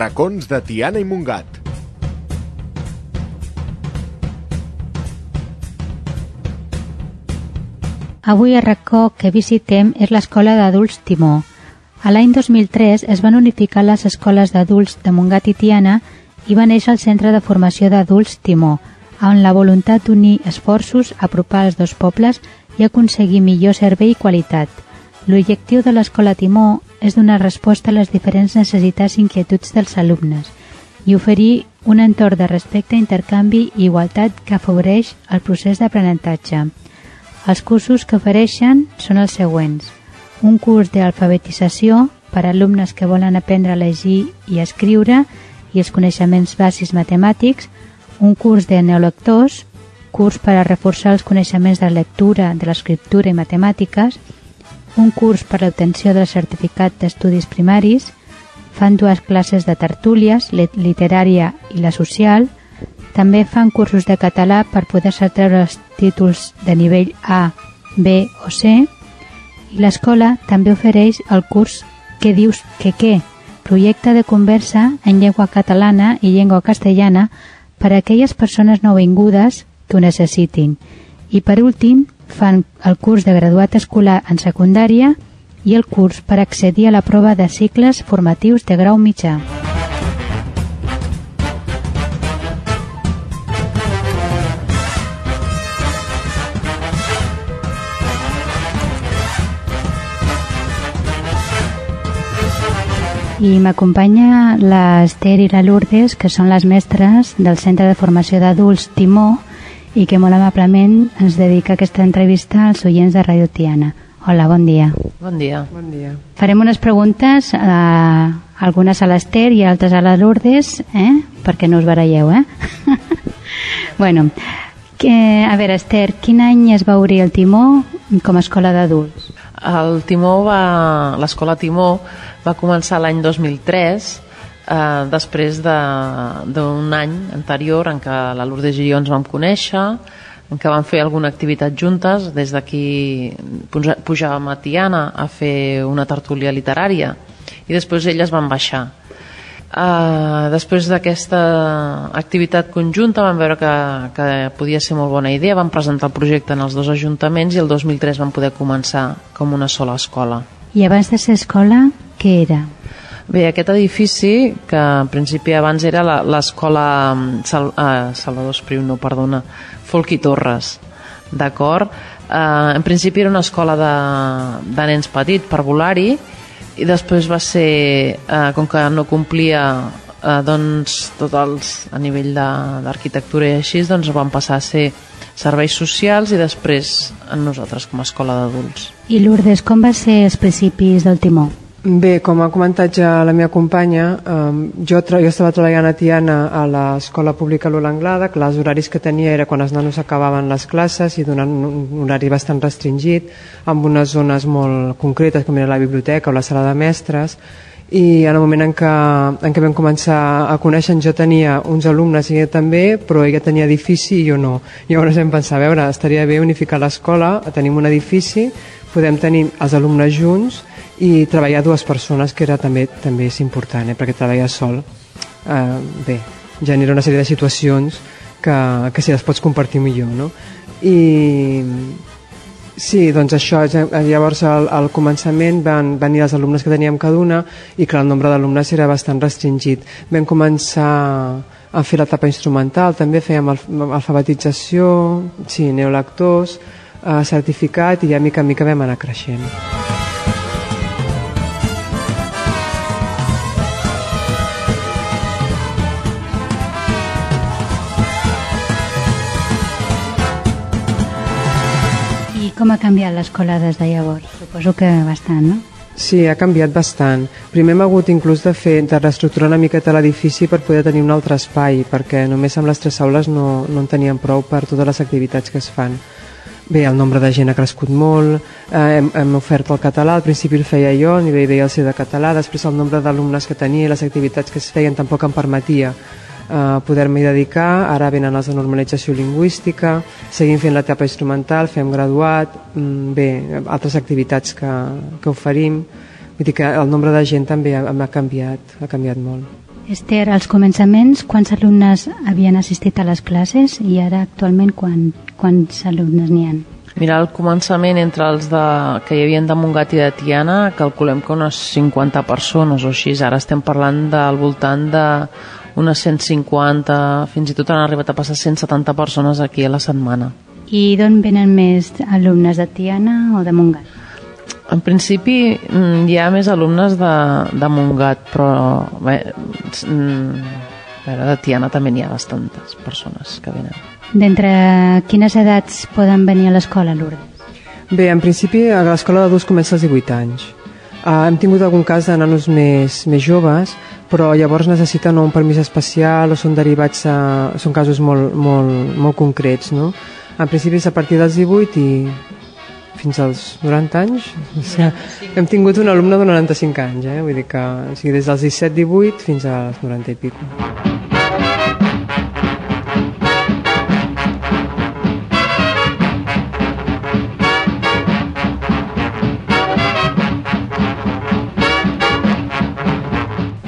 racons de Tiana i Mungat. Avui a racó que visitem és l'escola d'adults Timó. A l'any 2003 es van unificar les escoles d'adults de Mungat i Tiana i va néixer el Centre de Formació d'Adults Timó, amb la voluntat d'unir esforços, apropar els dos pobles i aconseguir millor servei i qualitat. L'objectiu de l'Escola Timó és donar resposta a les diferents necessitats i inquietuds dels alumnes i oferir un entorn de respecte, intercanvi i igualtat que afavoreix el procés d'aprenentatge. Els cursos que ofereixen són els següents. Un curs d'alfabetització per a alumnes que volen aprendre a llegir i escriure i els coneixements bàsics matemàtics, un curs de neolectors, curs per a reforçar els coneixements de lectura, de l'escriptura i matemàtiques, un curs per l'obtenció del certificat d'estudis primaris, fan dues classes de tertúlies, literària i la social, també fan cursos de català per poder-se treure els títols de nivell A, B o C i l'escola també ofereix el curs Què dius que què? Projecte de conversa en llengua catalana i llengua castellana per a aquelles persones nouvingudes que ho necessitin. I per últim, fan el curs de graduat escolar en secundària i el curs per accedir a la prova de cicles formatius de grau mitjà. i m'acompanya l'Ester i la Lourdes, que són les mestres del Centre de Formació d'Adults Timó i que molt amablement ens dedica aquesta entrevista als oients de Radio Tiana. Hola, bon dia. Bon dia. Bon dia. Farem unes preguntes, eh, algunes a l'Ester i altres a la Lourdes, eh? perquè no us baralleu, eh? bueno, que, a veure, Esther, quin any es va obrir el Timó com a escola d'adults? El Timó va... L'escola Timó va començar l'any 2003 eh, després d'un any anterior en què la Lourdes i jo ens vam conèixer en què vam fer alguna activitat juntes des d'aquí pujàvem a Tiana a fer una tertúlia literària i després elles van baixar Uh, després d'aquesta activitat conjunta vam veure que, que podia ser molt bona idea, vam presentar el projecte en els dos ajuntaments i el 2003 vam poder començar com una sola escola. I abans de ser escola, què era? Bé, aquest edifici, que en principi abans era l'escola Sal, uh, Salvador Espriu, no, perdona, Folk i Torres, d'acord? Uh, en principi era una escola de, de nens petits per volar-hi, i després va ser, eh, com que no complia eh, doncs, tots els, a nivell d'arquitectura i així, doncs van passar a ser serveis socials i després en nosaltres com a escola d'adults. I Lourdes, com va ser els principis del Timó? Bé, com ha comentat ja la meva companya, eh, jo, jo estava treballant a Tiana a l'escola pública Lola Anglada, que els horaris que tenia era quan els nanos acabaven les classes i donant un horari bastant restringit, amb unes zones molt concretes, com era la biblioteca o la sala de mestres, i en el moment en què, en què vam començar a conèixer jo tenia uns alumnes i també, però ella tenia edifici i jo no. Llavors vam pensar, a veure, estaria bé unificar l'escola, tenim un edifici, podem tenir els alumnes junts i treballar dues persones que era també també és important eh? perquè treballar sol eh, bé, genera una sèrie de situacions que, que si les pots compartir millor no? i sí, doncs això llavors al, al començament van venir els alumnes que teníem cada una i que el nombre d'alumnes era bastant restringit vam començar a fer l'etapa instrumental també fèiem alfabetització sí, neolectors eh, certificat i ja mica en mica vam anar creixent com ha canviat l'escola des de llavors? Suposo que bastant, no? Sí, ha canviat bastant. Primer hem hagut inclús de fer de reestructurar una miqueta l'edifici per poder tenir un altre espai, perquè només amb les tres aules no, no en teníem prou per totes les activitats que es fan. Bé, el nombre de gent ha crescut molt, eh, hem, hem ofert el català, al principi el feia jo, a nivell de ser de català, després el nombre d'alumnes que tenia i les activitats que es feien tampoc em permetia eh, poder-m'hi dedicar, ara venen els de normalització lingüística, seguim fent l'etapa instrumental, fem graduat, mm, bé, altres activitats que, que oferim, vull dir que el nombre de gent també ha, ha canviat, ha canviat molt. Esther, als començaments, quants alumnes havien assistit a les classes i ara actualment quan, quants alumnes n'hi ha? Mira, al començament, entre els de, que hi havia de Montgat i de Tiana, calculem que unes 50 persones o així. Ara estem parlant del voltant de unes 150, fins i tot han arribat a passar 170 persones aquí a la setmana. I d'on venen més alumnes, de Tiana o de Montgat? En principi mm, hi ha més alumnes de, de Montgat, però bé, mm, veure, de Tiana també n'hi ha bastantes persones que venen. D'entre quines edats poden venir a l'escola, Lourdes? Bé, en principi a l'escola d'adults comença als 18 anys. Uh, hem tingut algun cas de nanos més, més joves, però llavors necessiten un permís especial o són derivats a... són casos molt, molt, molt concrets, no? En principi és a partir dels 18 i fins als 90 anys. O sigui, hem tingut un alumne de 95 anys, eh? vull dir que o sigui, des dels 17-18 fins als 90 i pico.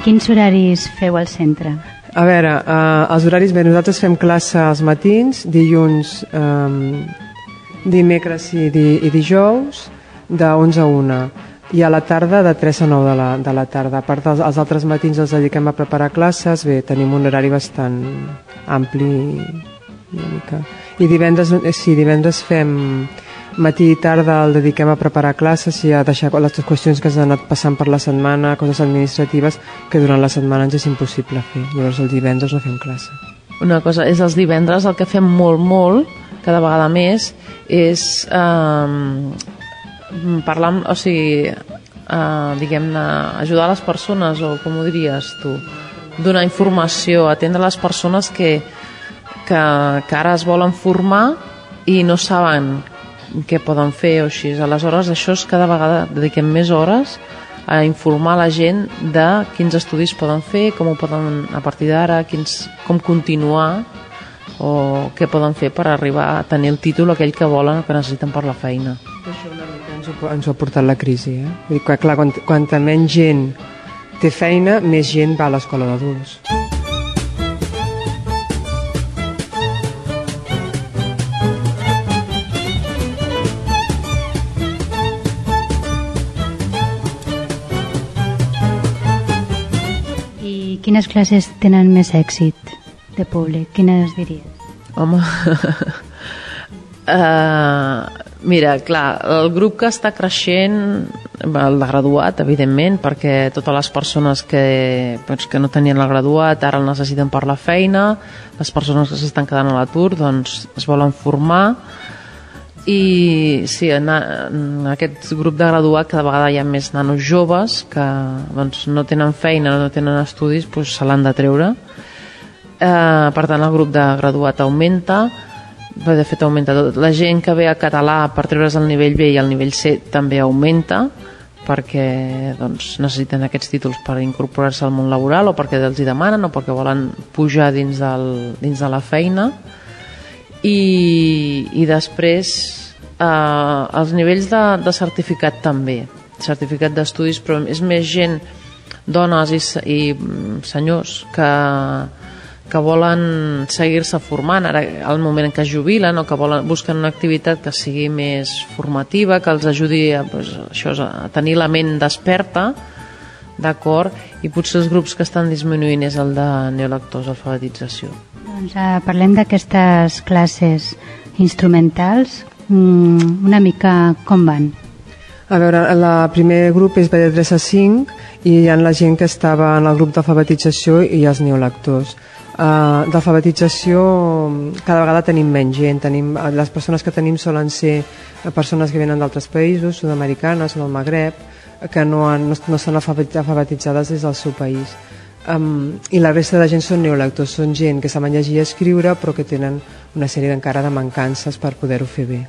Quins horaris feu al centre? A veure, eh, els horaris, bé, nosaltres fem classe als matins, dilluns, eh, dimecres i, di, i dijous, de 11 a 1 i a la tarda de 3 a 9 de la, de la tarda. A part els altres matins els dediquem a preparar classes, bé, tenim un horari bastant ampli una mica. I divendres, eh, sí, divendres fem matí i tarda el dediquem a preparar classes i a deixar les qüestions que ens han anat passant per la setmana, coses administratives que durant la setmana ens és impossible fer. Llavors el divendres no fem classe. Una cosa, és els divendres el que fem molt, molt, cada vegada més, és eh, parlar o sigui, eh, diguem-ne, ajudar les persones, o com ho diries tu, donar informació, atendre les persones que, que, que ara es volen formar i no saben què poden fer o així. Aleshores, això és cada vegada dediquem més hores a informar la gent de quins estudis poden fer, com ho poden a partir d'ara, com continuar o què poden fer per arribar a tenir el títol aquell que volen o que necessiten per la feina. Això una mica ens ho, ens ho ha portat la crisi. Eh? Vull dir que, clar, quant, quanta menys gent té feina, més gent va a l'escola d'adults. Quines classes tenen més èxit de públic? Quines diries? Home, uh, mira, clar, el grup que està creixent, el de graduat, evidentment, perquè totes les persones que, doncs, que no tenien el graduat ara el necessiten per la feina, les persones que s'estan quedant a l'atur doncs, es volen formar, i sí, en, en aquest grup de graduat cada vegada hi ha més nanos joves que doncs, no tenen feina, no tenen estudis, doncs se l'han de treure. Eh, per tant, el grup de graduat augmenta, de fet augmenta tot. La gent que ve a català per treure's el nivell B i el nivell C també augmenta perquè doncs, necessiten aquests títols per incorporar-se al món laboral o perquè els hi demanen o perquè volen pujar dins, del, dins de la feina i, i després eh, els nivells de, de certificat també certificat d'estudis però és més gent dones i, i mm, senyors que, que volen seguir-se formant ara al moment en què es jubilen o que volen, busquen una activitat que sigui més formativa, que els ajudi a, pues, això, a tenir la ment desperta d'acord? I potser els grups que estan disminuint és el de neolectors, alfabetització. Doncs eh, parlem d'aquestes classes instrumentals. Mm, una mica com van? A veure, el primer grup és de 3 a 5 i hi ha la gent que estava en el grup d'alfabetització i els neolectors. Uh, d'alfabetització cada vegada tenim menys gent tenim, les persones que tenim solen ser persones que venen d'altres països sud-americanes o del Magreb que no, han, no, no estan alfabetitzades des del seu país um, i la resta de gent són neolectors són gent que saben llegir i escriure però que tenen una sèrie encara de mancances per poder-ho fer bé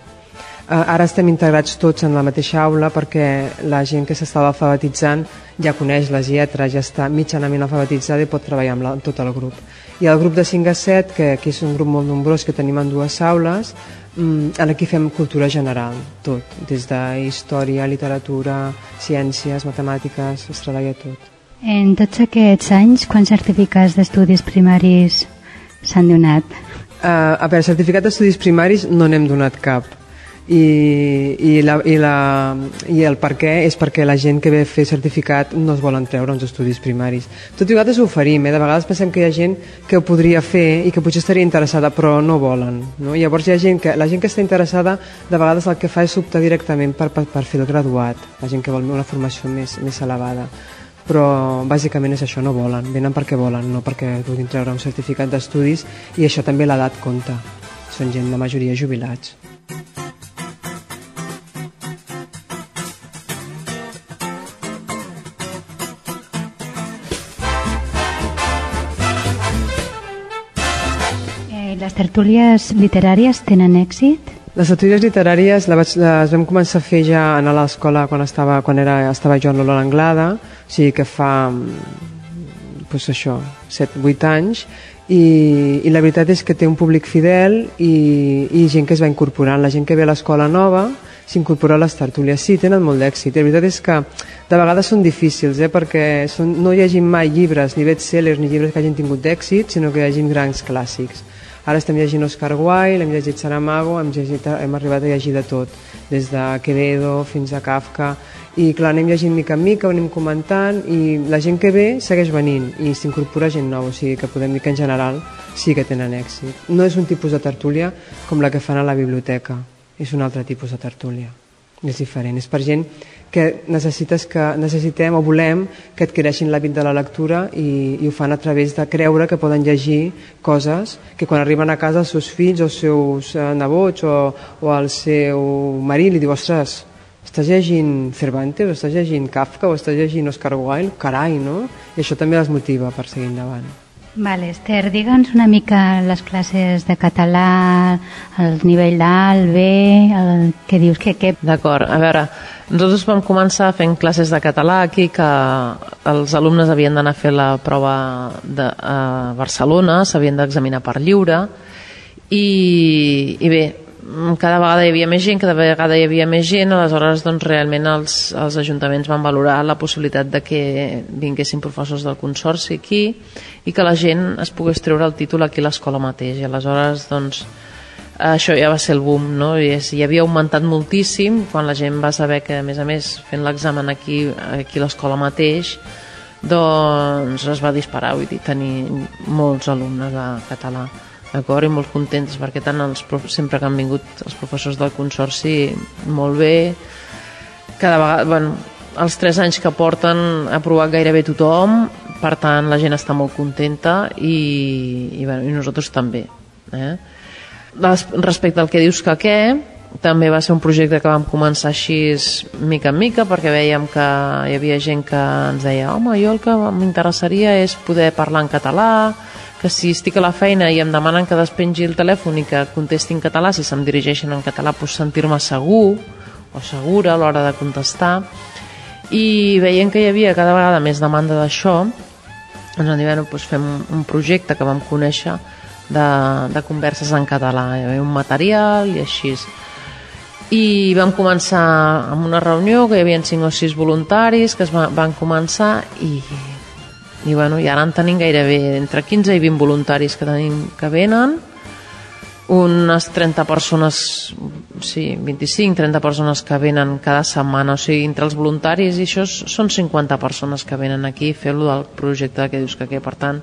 Uh, ara estem integrats tots en la mateixa aula perquè la gent que s'estava alfabetitzant ja coneix les lletres, ja està mitjanament alfabetitzada i pot treballar amb, la, amb tot el grup. I el grup de 5 a 7, que, que és un grup molt nombrós que tenim en dues aules, um, aquí fem cultura general, tot, des de història, literatura, ciències, matemàtiques, es treballa tot. En tots aquests anys, quants certificats d'estudis primaris s'han donat? Uh, a veure, certificat d'estudis primaris no n'hem donat cap. I, i, la, i, la, i el per què és perquè la gent que ve a fer certificat no es volen treure uns estudis primaris. Tot i que nosaltres ho oferim, eh? de vegades pensem que hi ha gent que ho podria fer i que potser estaria interessada, però no volen. No? Llavors hi ha gent que, la gent que està interessada de vegades el que fa és optar directament per, per, per fer el graduat, la gent que vol una formació més, més elevada però bàsicament és això, no volen, venen perquè volen, no perquè vulguin treure un certificat d'estudis i això també l'edat compta, són gent de majoria jubilats. Eh, les tertúlies literàries tenen èxit? Les tertúlies literàries les, vaig, les vam començar a fer ja a l'escola quan, estava, quan era, estava jo en l'Ola Anglada, o sigui que fa pues això, 7-8 anys i, i la veritat és que té un públic fidel i, i gent que es va incorporant, la gent que ve a l'escola nova s'incorpora a les tertúlies, sí, tenen molt d'èxit. La veritat és que de vegades són difícils eh, perquè són, no llegim mai llibres ni bestsellers ni llibres que hagin tingut d'èxit sinó que llegim grans clàssics Ara estem llegint Oscar Wilde, hem llegit Saramago, hem, llegit, hem arribat a llegir de tot, des de Quevedo fins a Kafka, i clar, anem llegint mica en mica, anem comentant, i la gent que ve segueix venint, i s'incorpora gent nova, o sigui que podem dir que en general sí que tenen èxit. No és un tipus de tertúlia com la que fan a la biblioteca, és un altre tipus de tertúlia és diferent, és per gent que necessites que necessitem o volem que adquireixin l'hàbit de la lectura i, i ho fan a través de creure que poden llegir coses que quan arriben a casa els seus fills o els seus eh, nebots o, o el seu marit li diu, ostres, estàs llegint Cervantes, o estàs llegint Kafka o estàs llegint Oscar Wilde, carai, no? I això també les motiva per seguir endavant. Vale, Esther, digue'ns una mica les classes de català, el nivell d'alt, B, el que dius que... que... D'acord, a veure, nosaltres vam començar fent classes de català aquí, que els alumnes havien d'anar a fer la prova de, a Barcelona, s'havien d'examinar per lliure, i, i bé, cada vegada hi havia més gent, cada vegada hi havia més gent, aleshores doncs, realment els, els ajuntaments van valorar la possibilitat de que vinguessin professors del Consorci aquí i que la gent es pogués treure el títol aquí a l'escola mateix. I aleshores doncs, això ja va ser el boom, no? I és, hi havia augmentat moltíssim quan la gent va saber que, a més a més, fent l'examen aquí, aquí a l'escola mateix, doncs es va disparar, vull dir, tenir molts alumnes de català d'acord? I molt contents perquè tant els sempre que han vingut els professors del Consorci molt bé, cada vegada, bueno, els tres anys que porten ha provat gairebé tothom, per tant la gent està molt contenta i, i, bueno, i nosaltres també. Eh? Respecte al que dius que què, també va ser un projecte que vam començar així mica en mica perquè veiem que hi havia gent que ens deia home, jo el que m'interessaria és poder parlar en català que si estic a la feina i em demanen que despengi el telèfon i que contesti en català, si se'm dirigeixen en català, doncs sentir-me segur o segura a l'hora de contestar. I veient que hi havia cada vegada més demanda d'això, ens vam dir, bueno, doncs fem un projecte que vam conèixer de, de converses en català. Hi havia un material i així. I vam començar amb una reunió que hi havia 5 o 6 voluntaris que es va, van començar i i, bueno, i ara en tenim gairebé entre 15 i 20 voluntaris que tenim que venen unes 30 persones sí, 25-30 persones que venen cada setmana o sigui, entre els voluntaris i això són 50 persones que venen aquí a fer-lo del projecte que dius que què, per tant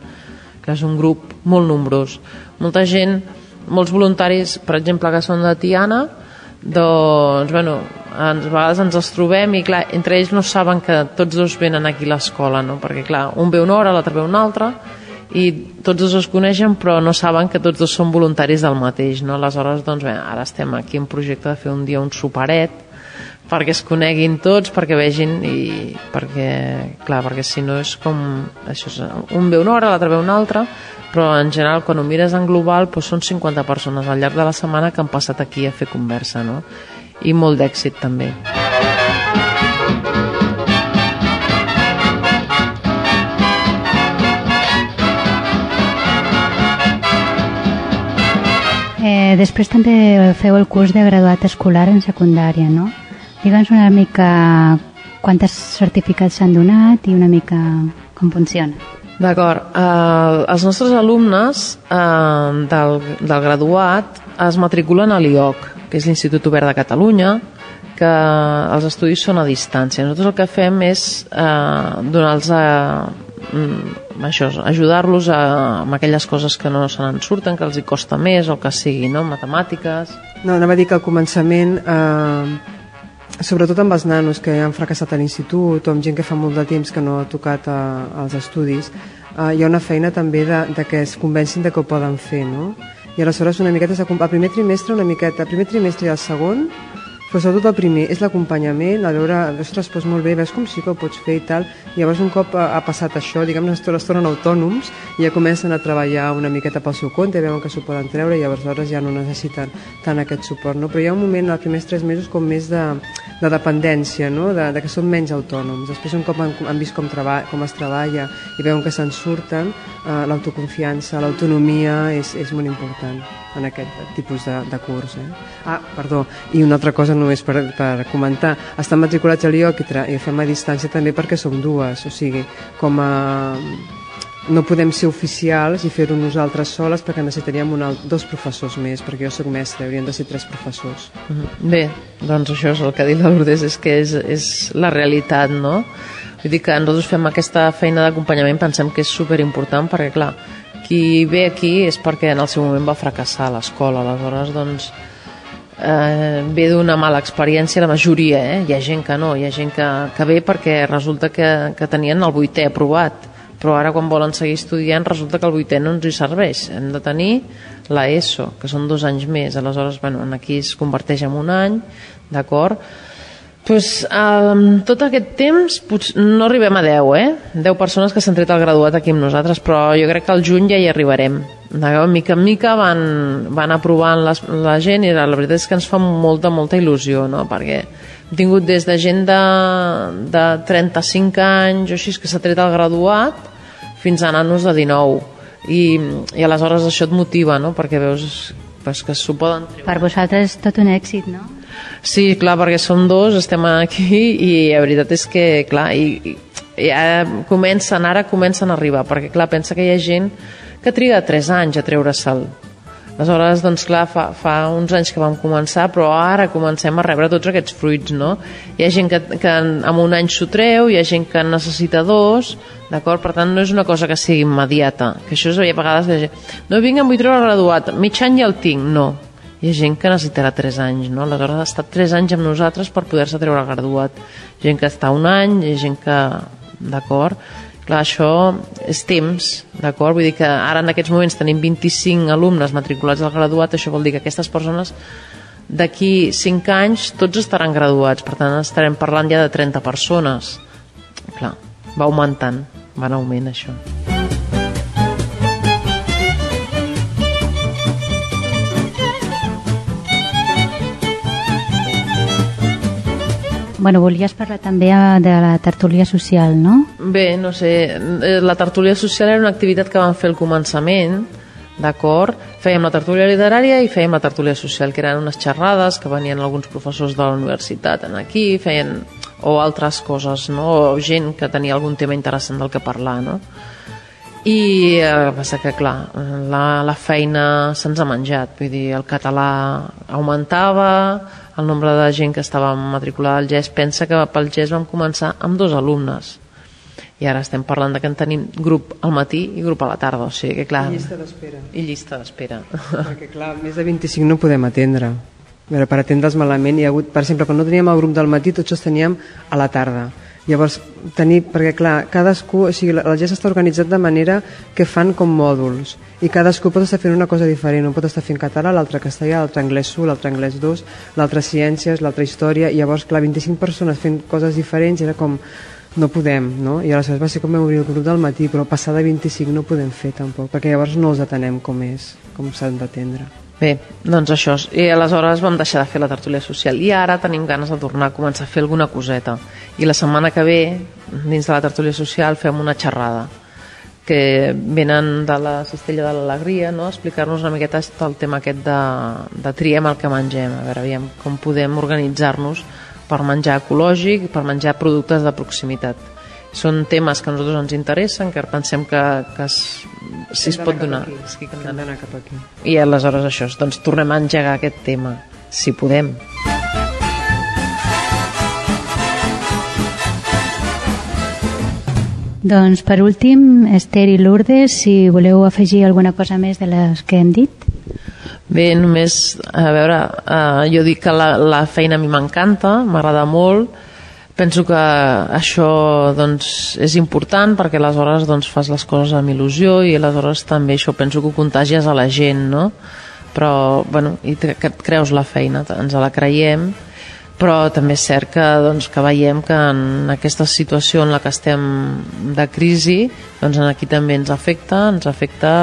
que és un grup molt nombrós molta gent, molts voluntaris per exemple que són de Tiana doncs, bueno, a vegades ens els trobem i clar, entre ells no saben que tots dos venen aquí a l'escola, no? perquè clar, un ve una hora, l'altre ve una altra i tots dos es coneixen però no saben que tots dos són voluntaris del mateix no? aleshores doncs bé, ara estem aquí en projecte de fer un dia un superet perquè es coneguin tots, perquè vegin i perquè, clar, perquè si no és com això és, un ve una hora, l'altre ve una altra però en general quan ho mires en global doncs són 50 persones al llarg de la setmana que han passat aquí a fer conversa no? i molt d'èxit també. Eh, després també feu el curs de graduat escolar en secundària, no? Digue'ns una mica quantes certificats s'han donat i una mica com funciona. D'acord. Uh, els nostres alumnes uh, del, del graduat es matriculen a l'IOC, que és l'Institut Obert de Catalunya, que els estudis són a distància. Nosaltres el que fem és eh, donar-los a mm, això, ajudar-los amb aquelles coses que no se n'en surten, que els hi costa més o que sigui, no? matemàtiques... No, anava a dir que al començament, eh, sobretot amb els nanos que han fracassat a l'institut o amb gent que fa molt de temps que no ha tocat a, als estudis, eh, hi ha una feina també de, de que es convencin de que ho poden fer, no? I aleshores una miqueta, el primer trimestre una miqueta, el primer trimestre i el segon però sobretot el primer és l'acompanyament, a veure, ostres, doncs molt bé, veus com sí que ho pots fer i tal, i llavors un cop ha, ha passat això, diguem, es, es tornen autònoms i ja comencen a treballar una miqueta pel seu compte, veuen que s'ho poden treure i llavors ja no necessiten tant aquest suport, no? però hi ha un moment, els primers tres mesos, com més de, de dependència, no? de, de que són menys autònoms. Després un cop han, han vist com, treball, com es treballa i veuen que se'n surten, l'autoconfiança, l'autonomia és, és molt important en aquest tipus de, de curs. Eh? Ah, perdó, i una altra cosa només per, per comentar. Estan matriculats a l'IOC i, i fem a distància també perquè som dues, o sigui, com a no podem ser oficials i fer-ho nosaltres soles perquè necessitaríem una, dos professors més, perquè jo sóc mestre, haurien de ser tres professors. Mhm. Bé, doncs això és el que ha dit la Lourdes, és que és, és la realitat, no? Vull dir que nosaltres fem aquesta feina d'acompanyament, pensem que és superimportant perquè, clar, qui ve aquí és perquè en el seu moment va fracassar a l'escola, aleshores, doncs, eh, ve d'una mala experiència la majoria, eh? hi ha gent que no hi ha gent que, que ve perquè resulta que, que tenien el vuitè aprovat. Però ara quan volen seguir estudiant resulta que el vuitè no ens hi serveix. Hem de tenir la ESO que són dos anys més, aleshores bueno, aquí es converteix en un any d'acord pues, um, tot aquest temps potser, no arribem a 10, eh? 10 persones que s'han tret el graduat aquí amb nosaltres, però jo crec que al juny ja hi arribarem. De mica en mica van, van aprovant les, la gent i la veritat és que ens fa molta, molta il·lusió, no? Perquè hem tingut des de gent de, de 35 anys o així que s'ha tret el graduat fins a nanos de 19 i, i aleshores això et motiva, no? Perquè veus pues, que s'ho poden. Per vosaltres és tot un èxit, no? Sí, clar, perquè som dos, estem aquí i la veritat és que, clar, i, i ja comencen, ara comencen a arribar, perquè, clar, pensa que hi ha gent que triga 3 anys a treure-se'l. Aleshores, doncs clar, fa, fa uns anys que vam començar, però ara comencem a rebre tots aquests fruits, no? Hi ha gent que, que en un any s'ho treu, hi ha gent que en necessita dos, d'acord? Per tant, no és una cosa que sigui immediata, que això és a vegades... No vinc, em vull treure graduat, mig any ja el tinc, no hi ha gent que necessitarà 3 anys, no? Aleshores ha estat 3 anys amb nosaltres per poder-se treure graduat. Gent que està un any, hi ha gent que... D'acord? Clar, això és temps, d'acord? Vull dir que ara en aquests moments tenim 25 alumnes matriculats al graduat, això vol dir que aquestes persones d'aquí 5 anys tots estaran graduats, per tant estarem parlant ja de 30 persones. Clar, va augmentant, va en augment això. Bueno, volies parlar també eh, de la tertúlia social, no? Bé, no sé, eh, la tertúlia social era una activitat que vam fer al començament, d'acord? Fèiem la tertúlia literària i fèiem la tertúlia social, que eren unes xerrades que venien alguns professors de la universitat en aquí, feien o altres coses, no? o gent que tenia algun tema interessant del que parlar, no? I eh, passa que, clar, la, la feina se'ns ha menjat, vull dir, el català augmentava, el nombre de gent que estava matriculada al GES pensa que pel GES vam començar amb dos alumnes i ara estem parlant de que en tenim grup al matí i grup a la tarda, o sigui que clar... I llista d'espera. I llista d'espera. Perquè clar, més de 25 no podem atendre. Veure, per atendre'ls malament hi ha hagut, per exemple, quan no teníem el grup del matí, tots els teníem a la tarda. Llavors, tenir, perquè clar, cadascú, o sigui, el GES està organitzat de manera que fan com mòduls i cadascú pot estar fent una cosa diferent, un pot estar fent català, l'altre castellà, l'altre anglès 1, l'altre anglès 2, l'altre ciències, l'altre història, i llavors, clar, 25 persones fent coses diferents, era com, no podem, no? I aleshores va ser com obrir el grup del matí, però passar de 25 no podem fer tampoc, perquè llavors no els atenem com és, com s'han d'atendre. Bé, doncs això, i aleshores vam deixar de fer la tertúlia social i ara tenim ganes de tornar a començar a fer alguna coseta. I la setmana que ve, dins de la tertúlia social, fem una xerrada que venen de la cistella de l'alegria no? explicar-nos una miqueta el tema aquest de, de triem el que mengem a veure aviam, com podem organitzar-nos per menjar ecològic per menjar productes de proximitat són temes que a nosaltres ens interessen, que pensem que, que es, si es pot donar. Sí, que hem d'anar cap aquí. I aleshores això, doncs tornem a engegar aquest tema, si podem. Doncs per últim, Esther i Lourdes, si voleu afegir alguna cosa més de les que hem dit. Bé, només, a veure, eh, jo dic que la, la feina a mi m'encanta, m'agrada molt, penso que això doncs, és important perquè aleshores doncs, fas les coses amb il·lusió i aleshores també això penso que ho contagies a la gent, no? Però, bueno, i que et creus la feina, ens la creiem, però també és cert que, doncs, que veiem que en aquesta situació en la que estem de crisi, doncs aquí també ens afecta, ens afecta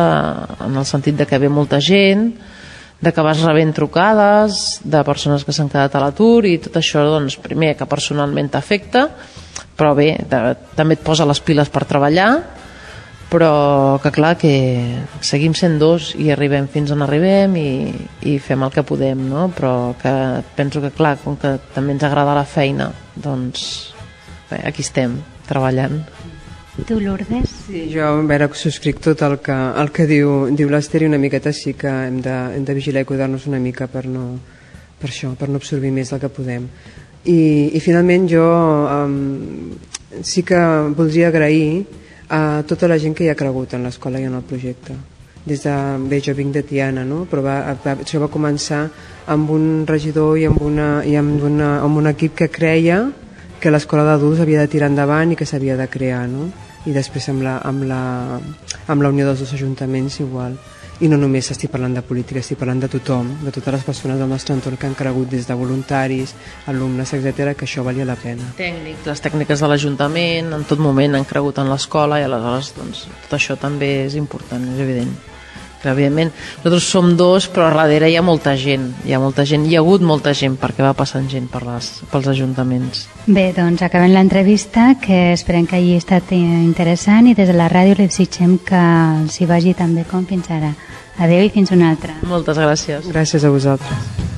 en el sentit de que ve molta gent, de que vas rebent trucades de persones que s'han quedat a l'atur i tot això, doncs, primer, que personalment t'afecta, però bé, de, també et posa les piles per treballar, però que clar que seguim sent dos i arribem fins on arribem i, i fem el que podem, no? però que penso que clar, com que també ens agrada la feina, doncs bé, aquí estem, treballant. Tu, Lourdes? Sí, jo, a veure, subscric tot el que, el que diu, diu l'Ester i una miqueta sí que hem de, hem de vigilar i cuidar-nos una mica per no, per això, per no absorbir més del que podem. I, i finalment jo um, sí que voldria agrair a tota la gent que hi ha cregut en l'escola i en el projecte des de, bé, jo vinc de Tiana, no? però va, va, això va començar amb un regidor i amb, una, i amb, una, amb un equip que creia que l'escola d'adults havia de tirar endavant i que s'havia de crear, no? I després amb la, amb, la, amb la unió dels dos ajuntaments igual i no només estic parlant de política, estic parlant de tothom, de totes les persones del nostre entorn que han cregut des de voluntaris, alumnes, etc que això valia la pena. Tècnics, les tècniques de l'Ajuntament, en tot moment han cregut en l'escola i aleshores doncs, tot això també és important, és evident evidentment nosaltres som dos però a darrere hi ha molta gent. Hi ha molta gent, hi ha hagut molta gent perquè va passant gent per les, pels ajuntaments. Bé, doncs acabem l'entrevista que esperem que hagi estat interessant i des de la ràdio li desitgem que els hi vagi tan bé com fins ara. Adeu i fins una altra. Moltes gràcies. Gràcies a vosaltres